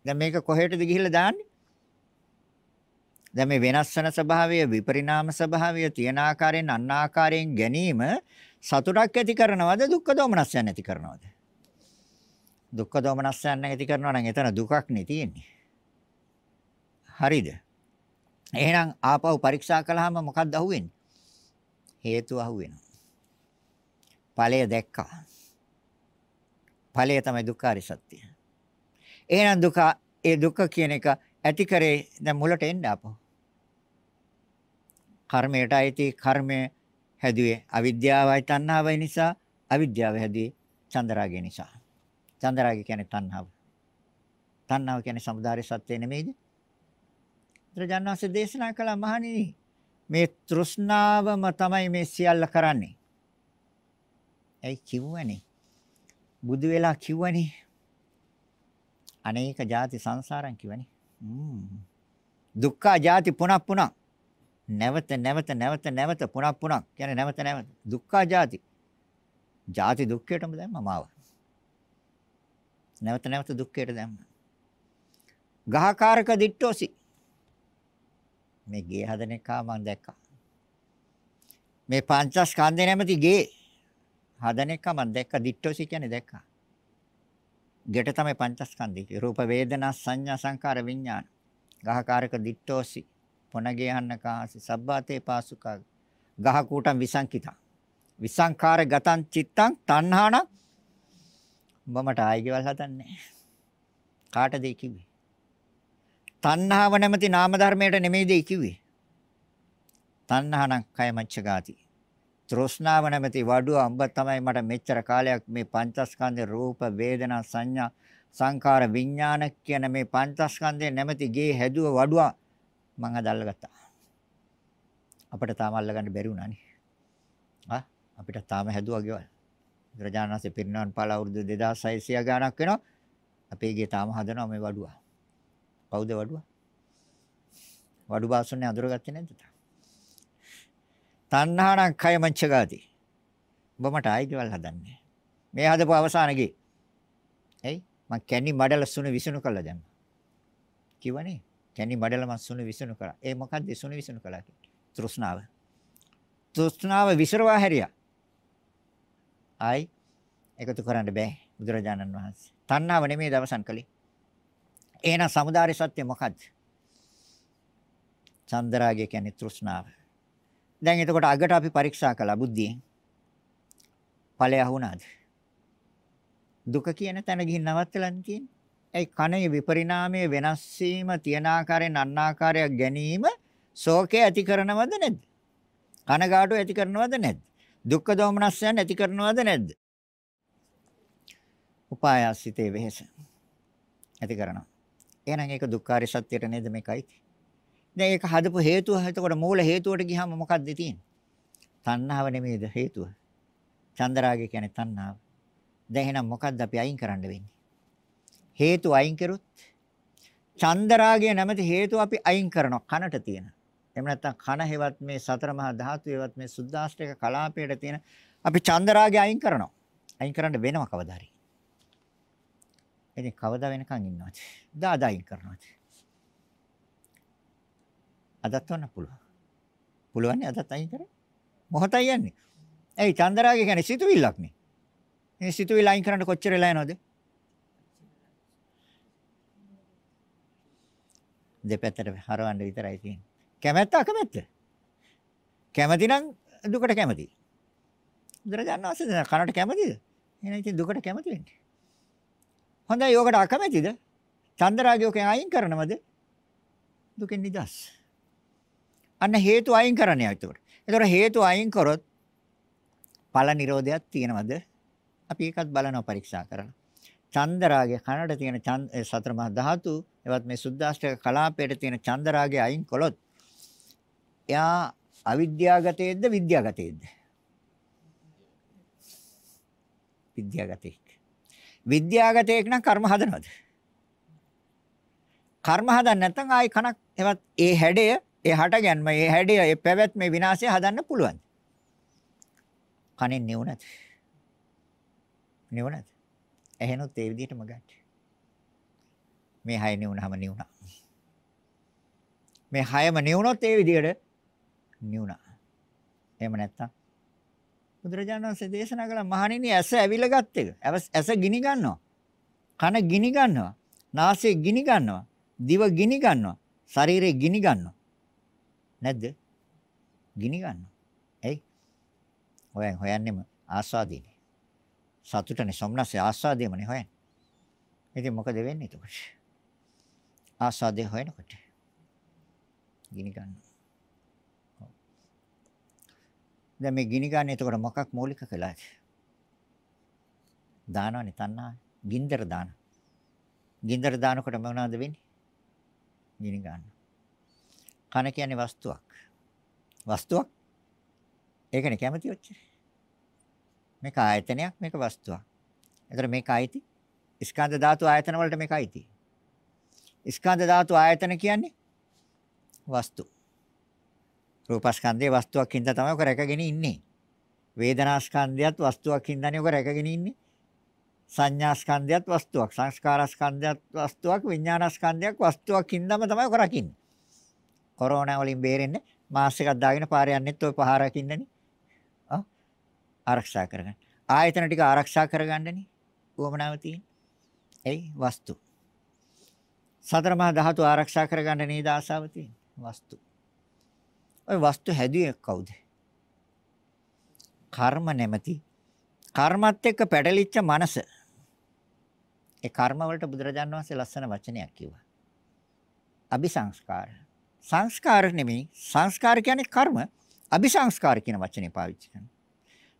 දැන් මේක කොහෙටද ගිහිල්ලා දාන්නේ? දැන් මේ වෙනස් වෙන ස්වභාවය විපරිණාම ස්වභාවය තියෙන ආකාරයෙන් අන්න ආකාරයෙන් ගැනීම සතුටක් ඇති කරනවද දුක්ඛ දෝමනස්යන් ඇති කරනවද දුක්ඛ දෝමනස්යන් ඇති කරනවා නම් එතන දුකක් නේ තියෙන්නේ හරිද එහෙනම් ආපහු පරීක්ෂා කළාම මොකක්ද අහුවෙන්නේ හේතුව අහුවෙනවා ඵලය දැක්කා ඵලය තමයි දුක්ඛාරි සත්‍ය එහෙනම් දුක ඒ දුක කියන එක ඇති කරේ දැන් මුලට එන්න ආපහු කර්මයට අයිති කර්මය හැදුවේ අවිද්‍යාවයි තණ්හාවයි නිසා අවිද්‍යාව හැදුවේ චන්දරාගය නිසා. චන්දරාගය කියන්නේ තණ්හාව. තණ්හාව කියන්නේ සමුදාය සත්‍ය නෙමෙයිද? බුදුරජාණන්සේ දේශනා කළ මහණෙනි මේ තෘෂ්ණාවම තමයි මේ සියල්ල කරන්නේ. ඇයි කිව්වනේ? බුදු වෙලා කිව්වනේ. අනේක ಜಾති සංසාරම් කිව්වනේ. දුක්ඛ ಜಾති පුනක් පුනක් නැවත නැවත නැවත නැවත පුනක් පුනක් කියන්නේ නැවත නැවත දුක්ඛා ජාති. ජාති දුක්ඛයටම දැම්මම ආව. නැවත නැවත දුක්ඛයට දැම්ම. ගහකාරක දිට්ඨෝසි. මේ ගේ හදන එක මම දැක්කා. මේ පංචස්කන්ධය නැමැති ගේ හදන එක මම දැක්කා දිට්ඨෝසි කියන්නේ දැක්කා. ගෙට තමයි පංචස්කන්ධය. රූප වේදනා සංඥා සංකාර විඥාන. ගහකාරක දිට්ඨෝසි. පොනගේ යන්න කාසි සබ්බාතේ පාසුකා ගහ කූටම් විසංකිතං විසංකාර ගතං චිත්තං තණ්හාන මමට ආයිකවල් හදන්නේ කාටද කිව්වේ තණ්හාව නැමැති නාම ධර්මයට නෙමෙයිද කිව්වේ තණ්හානම් කය මච්චගාති තෘෂ්ණාව නැමැති වඩුව අඹ තමයි මට මෙච්චර කාලයක් මේ පංචස්කන්ධ රූප වේදනා සංඥා සංකාර විඥාන කියන මේ පංචස්කන්ධය නැමැති ගේ හැදුව වඩුව මං අද අල්ලගත්තා. අපිට තාම අල්ලගන්න බැරි වුණානේ. ආ අපිට තාම හැදුවා ගෙවල්. බුදුරජාණන්සේ පිරිනවන් පාල අවුරුදු 2600 ගාණක් වෙනවා. අපේ ගේ තාම හදනවා මේ වඩුව. කවුද වඩුව? වඩු බාසුන්නේ අඳුරගත්තේ නැද්ද? තණ්හාණං කය මංචගාති. ඔබ මට ආයි ගෙවල් හදන්නේ. මේ හදපු අවසාන ගේ. එයි මං කැණි මඩල සුණු විසුණු කළා දැන්. කිව්වනේ කැණි මඩලම සුණු විසුණු කළා. ඒ මොකද්ද සුණු විසුණු කළා කියන්නේ? තෘෂ්ණාව. තෘෂ්ණාව විසිරවා හැරියා. ආයි එකතු කරන්න බෑ බුදුරජාණන් වහන්සේ. තණ්හාව නෙමෙයි දවසන් කළේ. එහෙනම් samudāri සත්‍ය මොකද්ද? චන්දරාගය කියන්නේ තෘෂ්ණාව. දැන් එතකොට අගට අපි පරීක්ෂා කළා බුද්ධියෙන්. ඵලය වුණාද? දුක කියන තැන ගිහින් නවත්තලා තියෙන්නේ. ඒ කණේ විපරිණාමයේ වෙනස් වීම තියන ආකාරයෙන් අන්න ආකාරයක් ගැනීම ශෝකය ඇති කරනවද නැද්ද? කනගාටු ඇති කරනවද නැද්ද? දුක්ඛ දෝමනස්යන් ඇති කරනවද නැද්ද? උපායසිතේ වෙහෙස ඇති කරනවා. එහෙනම් ඒක දුක්ඛාරය සත්‍යයට නේද මේකයි? දැන් ඒක හදපු හේතුව එතකොට මූල හේතුවට ගියාම මොකක්ද තියෙන්නේ? තණ්හාව නෙමෙයිද හේතුව? චන්දරාගය කියන්නේ තණ්හාව. දැන් එහෙනම් මොකද්ද අපි අයින් කරන්න වෙන්නේ? හේතු අයින් කරොත් චන්දරාගය නැමැති හේතු අපි අයින් කරනවා කනට තියෙන. එහෙම නැත්නම් කන හේවත් මේ සතර මහා ධාතු හේවත් මේ සුද්දාෂ්ටක කලාපයට තියෙන අපි චන්දරාගය අයින් කරනවා. අයින් කරන්න වෙනව කවදා හරි. ඉතින් කවදා වෙනකන් ඉන්නවද? දාද අයින් කරනවද? අදත් වන්න පුළුවන්. පුළුවන් නේ අදත් අයින් කරන්න. මොහොතයි යන්නේ. ඇයි චන්දරාගය කියන්නේ සිතුවිල්ලක් නේ. මේ සිතුවිල්ල අයින් කරන්න කොච්චර වෙලා යනවද? දෙපැත්තට හරවන්න විතරයි තියෙන්නේ. කැමැත්ත අකමැත්ත. කැමති නම් දුකට කැමති. බුදුරජාණන් වහන්සේ දැන් කනට කැමතිද? එහෙනම් ඉතින් දුකට කැමති වෙන්නේ. හොඳයි යෝගට අකමැතිද? චන්දරාගයෝකෙන් අයින් කරනවද? දුකෙන් නිදහස්. අන්න හේතු අයින් කරන්නේ ඒකට. ඒතකොට හේතු අයින් කරොත් ඵල නිරෝධයක් තියෙනවද? අපි ඒකත් බලනවා පරීක්ෂා කරලා. චන්දරාගය කනට තියෙන සතර මහා ධාතු එවත් මේ සුද්දාෂ්ටක කලාපයට තියෙන චන්දරාගය අයින් කළොත් එයා අවිද්‍යාගතයේද විද්‍යාගතයේද විද්‍යාගතෙක්. විද්‍යාගතෙක් නම් කර්ම හදනවද? කර්ම හදන්න නැත්නම් ආයි කනක් එවත් ඒ හැඩය, ඒ හටගන්ම, ඒ හැඩය, ඒ පැවැත්ම, මේ විනාශය හදන්න පුළුවන්. කනෙන් නෙවුණත්. නෙවුණත්. එහෙනොත් ඒ විදිහටම ගන්න. මේ හය නෙවුනහම නෙවුණා. මේ හයම නෙවුනොත් ඒ විදිහට නෙවුණා. එහෙම නැත්තම් බුදුරජාණන් වහන්සේ දේශනා කළ මහණෙනි ඇස ඇවිල ගත් එක. ඇස ගිනි ගන්නවා. කන ගිනි ගන්නවා. නාසය ගිනි ගන්නවා. දිව ගිනි ගන්නවා. ශරීරය ගිනි ගන්නවා. නැද්ද? ගිනි ගන්නවා. ඇයි? හොයන් හොයන්නෙම ආස්වාදීනේ. සතුටනේ සොම්නස්සේ ආස්වාදයමනේ හොයන්නේ. ඉතින් මොකද වෙන්නේ එතකොට? ආස්වාදේ හොයනකොට ගිනි ගන්නවා. දැන් මේ ගිනි ගන්න එතකොට මොකක් මූලික කළාද? දානවනේ තණ්හා. ගින්දර දාන. ගින්දර දානකොට මොනවද වෙන්නේ? ගිනි ගන්න. කන කියන්නේ වස්තුවක්. වස්තුවක්. ඒකනේ කැමති ඔච්චර. මේක ආයතනයක් මේක වස්තුවක්. එතකොට මේක අයිති. ස්කන්ධ ධාතු ආයතන වලට මේක අයිති. ස්කන්ධ ධාතු ආයතන කියන්නේ වස්තු. රූපස්කන්ධයේ වස්තුවක් හින්දා තමයි ඔක රැකගෙන ඉන්නේ. වේදනාස්කන්ධයත් වස්තුවක් හින්දානේ ඔක රැකගෙන ඉන්නේ. සංඥාස්කන්ධයත් වස්තුවක්, සංස්කාරස්කන්ධයත් වස්තුවක්, විඥානස්කන්ධයක් වස්තුවක් හින්දාම තමයි ඔක රකින්නේ. කොරෝනා වලින් බේරෙන්න මාස් එකක් දාගෙන පාර යන්නෙත් ওই පහරක් ඉන්නනේ. ආ ආරක්ෂා කරගන්න. ආයතන ටික ආරක්ෂා කරගන්නනේ. උවමනාව තියෙන. එයි වස්තු. සතර මහා ධාතු ආරක්ෂා කරගන්න නේද ආසාව තියෙන්නේ. වස්තු. ওই වස්තු හැදුවේ කවුද? කර්ම නැමැති කර්මත් එක්ක පැටලිච්ච මනස. ඒ කර්ම වලට බුදුරජාණන් වහන්සේ ලස්සන වචනයක් කිව්වා. අபிසංස්කාරය සංස්කාර නෙමෙයි සංස්කාර කියන්නේ කර්ම. අபிසංස්කාර කියන වචනේ පාවිච්චි කරනවා.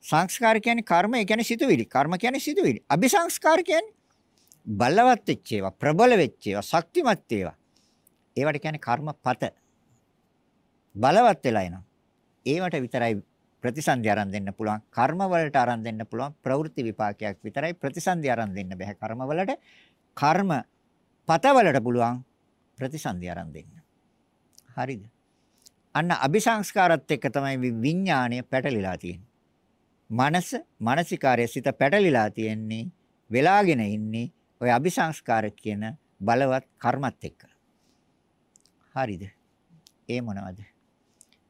සංස්කාර කියන්නේ කර්ම, ඒ කියන්නේ සිතුවිලි. කර්ම කියන්නේ සිතුවිලි. අபிසංස්කාර කියන්නේ බලවත් වෙච්ච ඒවා, ප්‍රබල වෙච්ච ඒවා, ශක්තිමත් ඒවා. ඒවට කියන්නේ කර්මපත. බලවත් වෙලා එනවා. ඒවට විතරයි ප්‍රතිසන්දි ආරම්භ දෙන්න පුළුවන්. කර්ම වලට ආරම්භ දෙන්න පුළුවන්. ප්‍රවෘත්ති විපාකයක් විතරයි ප්‍රතිසන්දි ආරම්භ දෙන්න බෑ. කර්ම වලට කර්ම පත වලට පුළුවන් ප්‍රතිසන්දි ආරම්භ දෙන්න. හරිද? අන්න අபிසංස්කාරත් එක්ක තමයි විඥාණය පැටලිලා තියෙන්නේ. මනස, මානසිකාරය සිත පැටලිලා තියෙන්නේ, වෙලාගෙන ඉන්නේ ওই අபிසංස්කාර කියන බලවත් කර්මත් එක්ක. හරිද? ඒ මොනවද?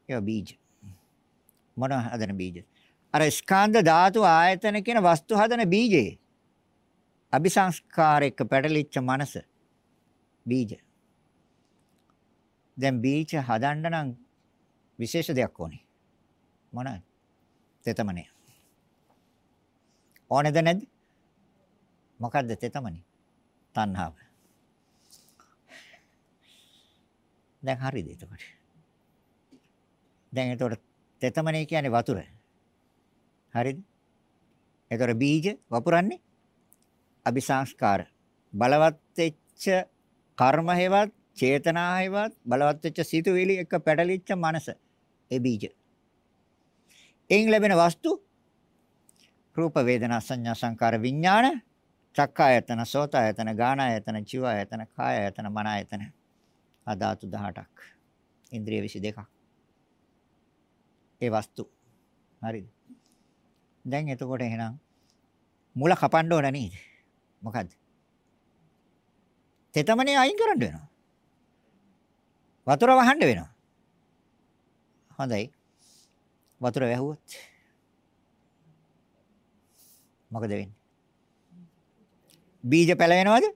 ඒ බීජ. මොන හදන බීජ? අර ස්කන්ධ ධාතු ආයතන කියන වස්තු හදන බීජේ. අபிසංස්කාර එක්ක පැටලිච්ච මනස. බීජ. දැන් බීජ හදන්න නම් විශේෂ දෙයක් ඕනේ. මොනවද? තෙතමනේ. ඕනේද නැද්ද? මොකද්ද තෙතමනේ? තණ්හාව. දැන් හරිද එතකොට? දැන් එතකොට තෙතමනේ කියන්නේ වතුර. හරිද? එතකොට බීජ වපුරන්නේ අபிසංස්කාර. බලවත් වෙච්ච කර්ම හේවත්, චේතනා හේවත්, බලවත් වෙච්ච සිතුවිලි එක පැටලිච්ච මනස. ඒ බීජ. එයින් ලැබෙන වස්තු රූප වේදනා සංඥා සංකාර විඥාන චක්කායතන සෝතායතන ගානායතන ජීවායතන කායායතන මනායතන ආ ධාතු 18ක් ඉන්ද්‍රිය 22ක් ඒ වස්තු. හරිද? දැන් එතකොට එහෙනම් මුල කපන්න ඕන නේද? මොකද්ද? තෙතමනේ අයින් කරන්න වෙනවා. වතුර වහන්න වෙනවා. හොඳයි. වතුර වැහුවොත් මොකද වෙන්නේ? බීජ පැලවෙනවද?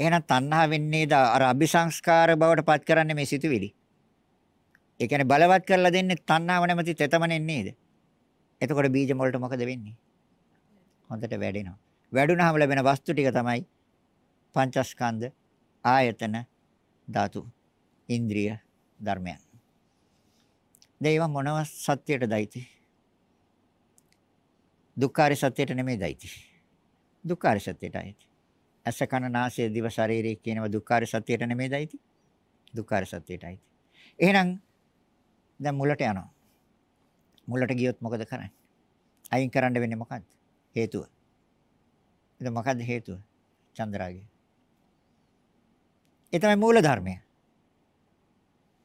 එහෙනම් තණ්හා වෙන්නේද අර අபிසංස්කාර බවට පත් කරන්නේ මේ සිතුවිලි. ඒ කියන්නේ බලවත් කරලා දෙන්නේ තණ්හාව නැමැති තෙතමනෙන් නේද? එතකොට බීජ වලට මොකද වෙන්නේ? හොඳට වැඩෙනවා. වැඩුණාම ලැබෙන වස්තු ටික තමයි පංචස්කන්ධ ආයතන ධාතු ඉන්ද්‍රිය ධර්මයන්. දේව මොනව සත්‍යයටදයිති? දුක්ඛාර සත්‍යයට නෙමෙයිදයිති. දුක්ඛාර සත්‍යයටයි. අස කන නාසය දිව ශරීරය කියනවා දුක්ඛාර සත්‍යයට නෙමෙයිදයිති. දුක්ඛාර සත්‍යයටයි. එහෙනම් දැන් මුලට යනවා. මුලට ගියොත් මොකද කරන්නේ? අයින් කරන්න වෙන්නේ මොකද්ද? හේතුව. එතකොට මොකද්ද හේතුව? චන්ද්‍රාගය. ඒ තමයි මූල ධර්මය.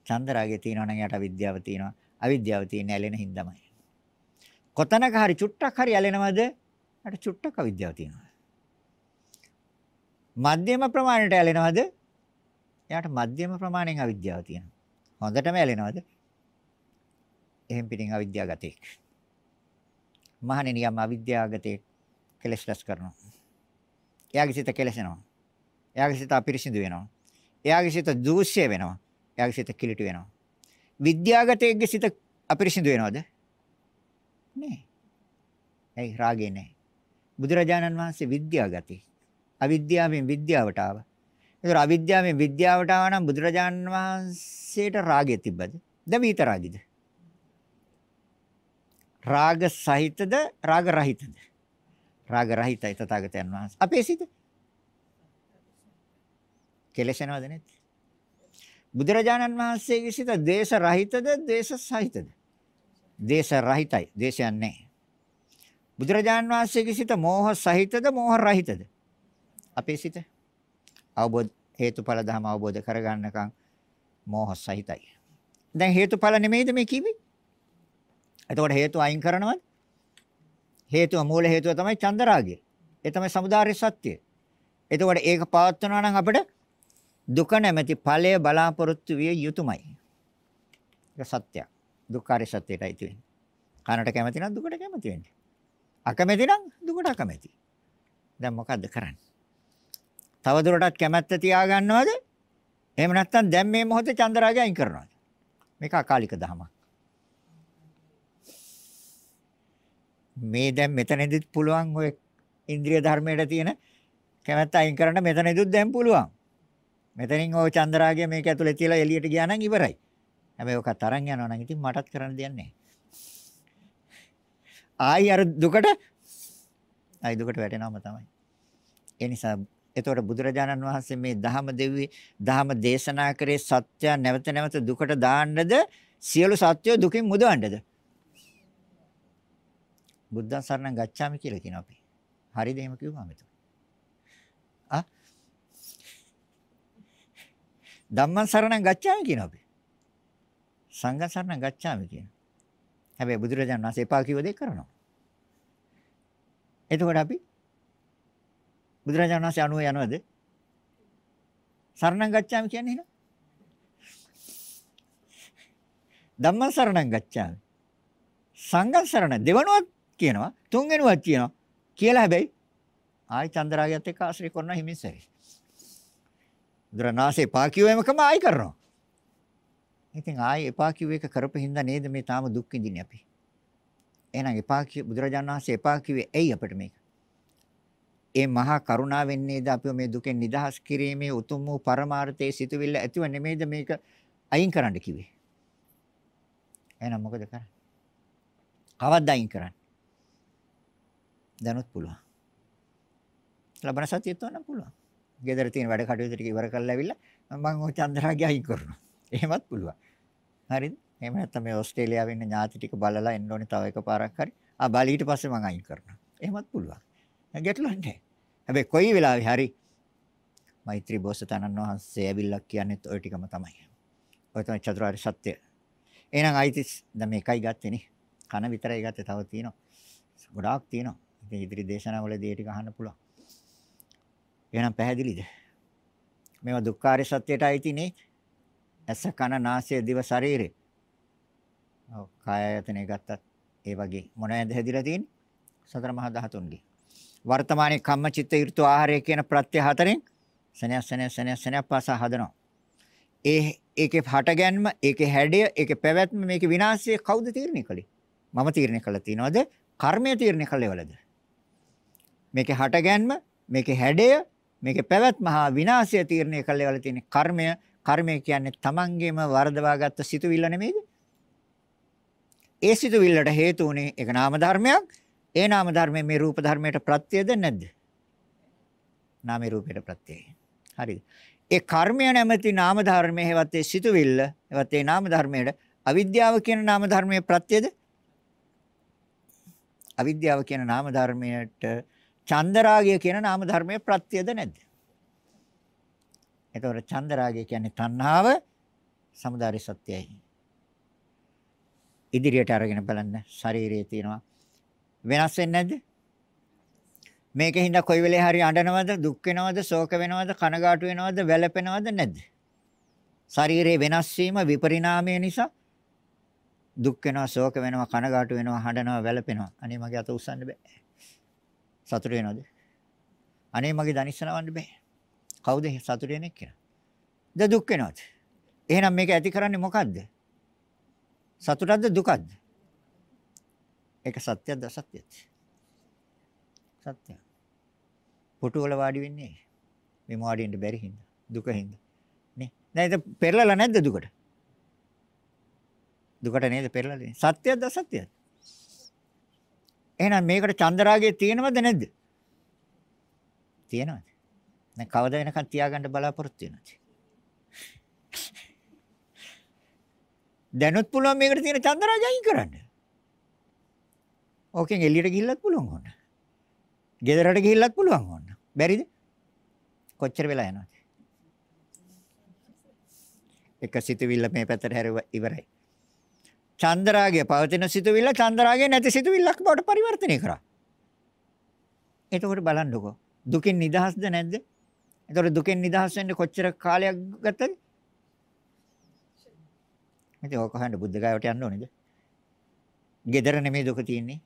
චන්ද්‍රාගය තියෙනවා නම් යට අවිද්‍යාව තියෙනවා. අවිද්‍යාව තියෙන ඇලෙන හින්දාමයි. කොතනක හරි චුට්ටක් හරි ඇලෙනවද? අර චුට්ටක් අවිද්‍යාව තියෙනවා. මධ්‍යම ප්‍රමාණයට ඇලෙනවද? එයාට මධ්‍යම ප්‍රමාණයෙන් අවිද්‍යාව තියෙනවා. හොඳටම ඇලෙනවද? එහෙන් පිටින් අවිද්‍යාවගතෙක්. මහණෙනි යම් අවිද්‍යාවගතෙක් කෙලස් රැස් කරනවා. එයාගේ සිත කෙලසෙනවා. එයාගේ සිත අපිරිසිදු වෙනවා. එයාගේ සිත දූෂ්‍ය වෙනවා. එයාගේ සිත කිලිටු වෙනවා. විද්‍යාගතයෙක්ගේ සිත අපිරිසිදු වෙනවද? නෑ. ඇයි රාගේ නෑ. බුදුරජාණන් වහන්සේ විද්‍යාගතී. අවිද්‍යාවෙන් විද්‍යාවට ආවා. ඒතර අවිද්‍යාවෙන් විද්‍යාවට ආවා නම් බුදුරජාණන් වහන්සේට රාගය තිබ්බද? ද විත රාගිද? රාග සහිතද රාග රහිතද? රාග රහිතයි තථාගතයන් වහන්සේ. අපේ සිත කෙලෙසනවද නැද්ද? බුදුරජාණන් වහන්සේගේ සිත දේශ රහිතද දේශ සහිතද? දේශ රහිතයි. දේශයක් නැහැ. බුදුරජාණන් වහන්සේගේ සිත මෝහ සහිතද මෝහ රහිතද? අපේ සිත අවබෝධ හේතුඵල ධම අවබෝධ කරගන්නකම් මෝහ සහිතයි. දැන් හේතුඵල නෙමෙයිද මේ කිව්වේ? එතකොට හේතු අයින් කරනවද? හේතුව මූල හේතුව තමයි චන්දරාගය. ඒ තමයි samudāri සත්‍යය. එතකොට ඒක පවත්වනවා නම් අපිට දුක නැමැති ඵලය බලාපොරොත්තු විය යුතුයමයි. ඒක සත්‍යයක්. දුක්ඛාරය සත්‍යයටයි තියෙන්නේ. කනට කැමති නම් දුකට කැමති වෙන්නේ. අකමැති නම් දුකට අකමැති. දැන් මොකද්ද කරන්නේ? තව දුරටත් කැමැත්ත තියාගන්නවද? එහෙම නැත්නම් දැන් මේ මොහොතේ චන්දරාගය අයින් කරනවද? මේක අකාලික දහමක්. මේ දැන් මෙතනදිත් පුළුවන් ඔය ඉන්ද්‍රිය ධර්මයට තියෙන කැමැත්ත අයින් කරන්න මෙතනදිත් දැන් පුළුවන්. මෙතනින් ওই චන්දරාගය මේක ඇතුලේ තියලා එළියට ගියා නම් ඉවරයි. හැබැයි ඔක තරන් යනවා නම් ඉතින් මටත් කරන්න දෙයක් නැහැ. ආයි අර දුකට ආයි දුකට වැටෙනවම තමයි. ඒ නිසා එතකොට බුදුරජාණන් වහන්සේ මේ ධහම දෙවි ධහම දේශනා කරේ සත්‍ය නැවත නැවත දුකට දාන්නද සියලු සත්‍යෝ දුකින් මුදවන්නද? බුද්ධං සරණං ගච්ඡාමි කියලා කියනවා අපි. හරිද එහෙම කිව්වම එතකොට? ආ ධම්මං සරණං ගච්ඡාමි කියනවා අපි. සංඝං සරණං ගච්ඡාමි කියනවා. හැබැයි බුදුරජාණන් වහන්සේ එපා කිව්ව දේ කරනවා. එතකොට අපි බුදුරජාණන් වහන්සේ අනුව යනවද? සරණං ගච්ඡාමි කියන්නේ එහෙනම්? ධම්මං සරණං ගච්ඡාමි. සංඝං සරණ දෙවනුවක් කියනවා තුන්වෙනුවක් කියනවා කියලා හැබැයි ආයි චන්දරාගයත් එක්ක ආශ්‍රය කරන හිමිසයි. බුදුරණාහි පා කිව්වෙමකම ආයි කරනවා. ඉතින් ආයි එපා කිව්ව එක කරපු හින්දා නේද මේ තාම දුක් විඳින්නේ අපි. එහෙනම් එපා කිව් බුදුරජාණන් වහන්සේ එපා කිව්වේ ඇයි අපිට මේක? ඒ මහා කරුණාවෙන් නේද අපිව මේ දුකෙන් නිදහස් කිරීමේ උතුම් වූ පරමාර්ථයේ සිටවිල්ල ඇතිව නෙමෙයිද මේක අයින් කරන්න කිව්වේ. එහෙනම් මොකද කරන්නේ? කවද්ද අයින් කරන්නේ? දැනුත් පුළුවන්. ලබන සතියෙත් වන්න පුළුවන්. ගෙදර තියෙන වැඩ කටයුතු ටික ඉවර කරලා ඇවිල්ලා මම ඔය චන්ද්‍රාගේ අයින් කරනවා. එහෙමත් පුළුවන්. හරිද? එහෙම නැත්නම් මේ ඕස්ට්‍රේලියාවේ ඉන්න ඥාති ටික බලලා එන්න ඕනේ තව එකපාරක් හරි. ආ බලී ඊට පස්සේ මම අයින් කරනවා. එහෙමත් පුළුවන්. ගැටලුවක් නැහැ. හැබැයි කොයි වෙලාවෙ හරි මෛත්‍රී බෝසතාණන් වහන්සේ ඇවිල්ලා කියන්නේත් ওই ටිකම තමයි. ඔය තමයි චතුරාර්ය සත්‍ය. එහෙනම් අයිතිස් දැන් මේකයි ගත්තේ නේ. කන විතරයි ගත්තේ තව තියෙනවා. ගොඩාක් තියෙනවා. ඉතින් ඉදිරි දේශනාවලදී ඒ ටික අහන්න පුළුවන්. එහෙනම් පැහැදිලිද? මේවා දුක්ඛාරය සත්‍යයට අයිති නේ. ඇස කන නාසය දිව ශරීරය. ඔව් කාය ආයතනය ගත්තත් ඒ වගේ මොනවද හැදිලා තියෙන්නේ? සතර මහා ධාතුන්ගේ. වර්තමානයේ කම්ම චිත්ත ඍතු ආහාරය කියන ප්‍රත්‍ය හතරෙන් සනය සනය සනය සනය පාස හදනවා. ඒ ඒකේ හටගැන්ම, ඒකේ හැඩය, ඒකේ පැවැත්ම, මේකේ විනාශය කවුද තීරණය කළේ? මම තීරණය කළා තියනවද? කර්මය තීරණය කළේවලද? මේකේ හටගැන්ම, මේකේ හැඩය, මේකේ පැවැත්ම හා විනාශය තීරණය කළේවල තියෙන කර්මය, කර්මය කියන්නේ තමන්ගේම වර්ධවාගත්ත සිතුවිල්ල නෙමෙයිද? ඒ සිතුවිල්ලට හේතු උනේ ඒක නාම ධර්මයක්. ඒ නාම ධර්මයේ මේ රූප ධර්මයට ප්‍රත්‍යද නැද්ද? නාමේ රූපයට ප්‍රත්‍යයයි. හරිද? ඒ කර්මය නැමැති නාම ධර්මයේ හැවත් ඒ සිතුවිල්ල, හැවත් ඒ නාම ධර්මයට අවිද්‍යාව කියන නාම ධර්මයේ ප්‍රත්‍යද? අවිද්‍යාව කියන නාම ධර්මයට චන්දරාගය කියන නාම ධර්මයේ ප්‍රත්‍යද නැද්ද? එතකොට චන්දරාගය කියන්නේ තණ්හාව සමුදාය සත්‍යයි. ඉදිරියට අරගෙන බලන්න ශරීරයේ තියෙනවා වෙනස් වෙන්නේ නැද්ද? මේකෙන් කොයි වෙලේ හරි අඬනවද, දුක් වෙනවද, ශෝක වෙනවද, කනගාටු වෙනවද, වැළපෙනවද නැද්ද? ශරීරයේ වෙනස් වීම විපරිණාමය නිසා දුක් වෙනවා, ශෝක වෙනවා, කනගාටු වෙනවා, හඬනවා, වැළපෙනවා. අනේ මගේ අත උස්සන්න බෑ. සතුට වෙනවද? අනේ මගේ දනිස්සනවන්න බෑ. කවුද සතුට වෙන්නේ කියලා? ද දුක් වෙනවද? එහෙනම් මේක ඇති කරන්නේ මොකද්ද? සතුටක්ද දුකක්ද? ඒක සත්‍යද අසත්‍යද? සත්‍යයි. පුටු වල වාඩි වෙන්නේ මේ වාඩි වෙන්න බැරි හින්දා දුක හින්දා නේ දැන් ඒක පෙරලලා නැද්ද දුකට දුකට නේද පෙරලලා සත්‍යද අසත්‍යද එහෙනම් මේකට චන්දරාගය තියෙනවද නැද්ද තියෙනවද දැන් කවද වෙනකන් තියාගන්න බලාපොරොත්තු වෙනවද දැනුත් පුළුවන් මේකට තියෙන චන්දරාගය අයින් කරන්න ඕකෙන් එළියට ගිහිල්ලත් පුළුවන් ඕන ගෙදරට ගිහිල්ලත් පුළුවන් ඕන බැරිද? කොච්චර වෙලා යනවද? එක සිතුවිල්ල මේ පැත්තට හැරෙව ඉවරයි. චන්දරාගය පවතින සිතුවිල්ල චන්දරාගය නැති සිතුවිල්ලක් බවට පරිවර්තනය කරා. එතකොට බලන්නකෝ දුකින් නිදහස්ද නැද්ද? එතකොට දුකෙන් නිදහස් වෙන්න කොච්චර කාලයක් ගත්තද? ඉතින් ඕක හොයන්න බුද්ධ ගාවට යන්න ඕනේද? gedara නෙමෙයි දුක තියෙන්නේ.